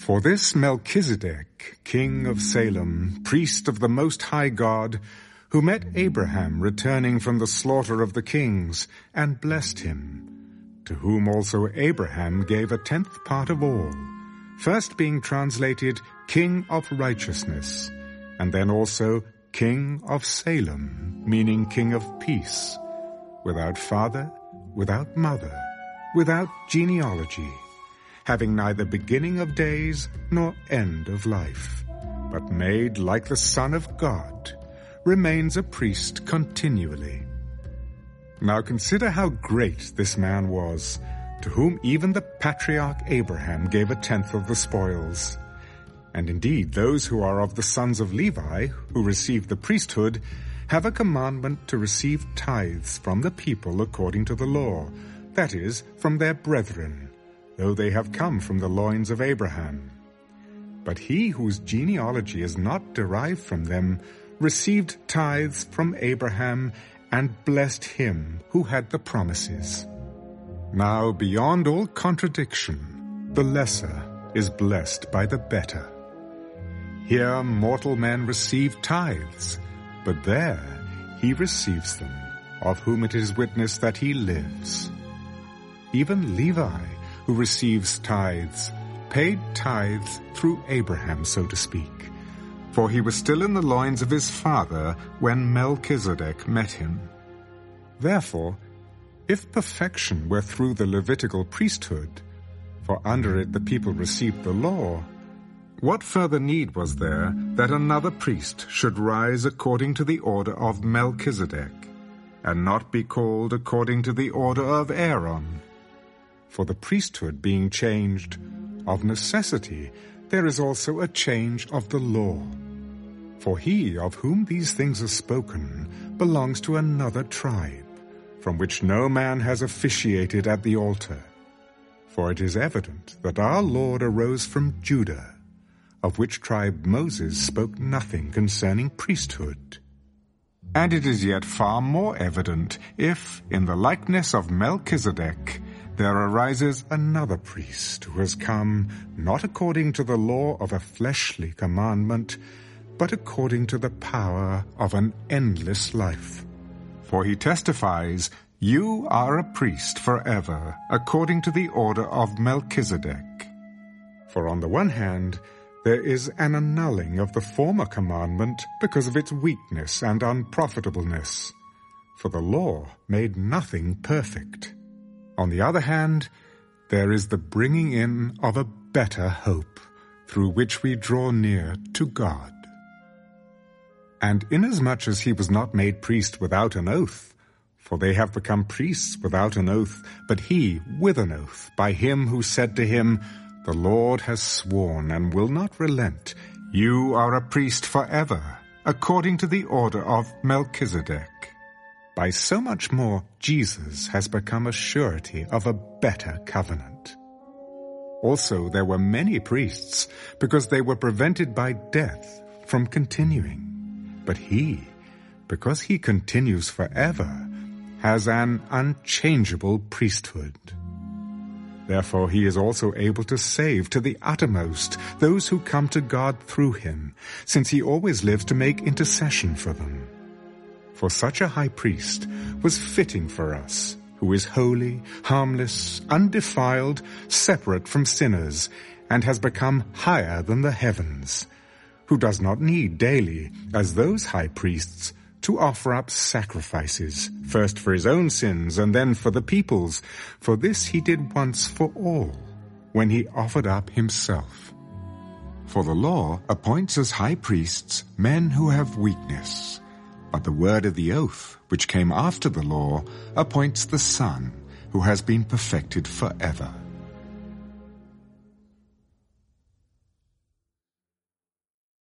For this Melchizedek, king of Salem, priest of the Most High God, who met Abraham returning from the slaughter of the kings, and blessed him, to whom also Abraham gave a tenth part of all, first being translated King of Righteousness, and then also King of Salem, meaning King of Peace, without father, without mother, without genealogy, having neither beginning of days nor end of life, but made like the Son of God, remains a priest continually. Now consider how great this man was, to whom even the patriarch Abraham gave a tenth of the spoils. And indeed, those who are of the sons of Levi, who receive the priesthood, have a commandment to receive tithes from the people according to the law, that is, from their brethren, though they have come from the loins of Abraham. But he whose genealogy is not derived from them received tithes from Abraham and blessed him who had the promises. Now, beyond all contradiction, the lesser is blessed by the better. Here mortal men receive tithes, but there he receives them, of whom it is witness that he lives. Even Levi, who receives tithes, paid tithes through Abraham, so to speak, for he was still in the loins of his father when Melchizedek met him. Therefore, if perfection were through the Levitical priesthood, for under it the people received the law, what further need was there that another priest should rise according to the order of Melchizedek, and not be called according to the order of Aaron? For the priesthood being changed, of necessity there is also a change of the law. For he of whom these things are spoken belongs to another tribe, from which no man has officiated at the altar. For it is evident that our Lord arose from Judah, of which tribe Moses spoke nothing concerning priesthood. And it is yet far more evident if, in the likeness of Melchizedek, there arises another priest who has come not according to the law of a fleshly commandment, but according to the power of an endless life. For he testifies, You are a priest forever, according to the order of Melchizedek. For on the one hand, there is an annulling of the former commandment because of its weakness and unprofitableness. For the law made nothing perfect. On the other hand, there is the bringing in of a better hope, through which we draw near to God. And inasmuch as he was not made priest without an oath, for they have become priests without an oath, but he with an oath, by him who said to him, The Lord has sworn and will not relent, you are a priest forever, according to the order of Melchizedek. By so much more, Jesus has become a surety of a better covenant. Also, there were many priests, because they were prevented by death from continuing. But he, because he continues forever, has an unchangeable priesthood. Therefore he is also able to save to the uttermost those who come to God through him, since he always lives to make intercession for them. For such a high priest was fitting for us, who is holy, harmless, undefiled, separate from sinners, and has become higher than the heavens, who does not need daily, as those high priests, to offer up sacrifices, first for his own sins and then for the people's, for this he did once for all, when he offered up himself. For the law appoints as high priests men who have weakness, but the word of the oath, which came after the law, appoints the Son, who has been perfected forever.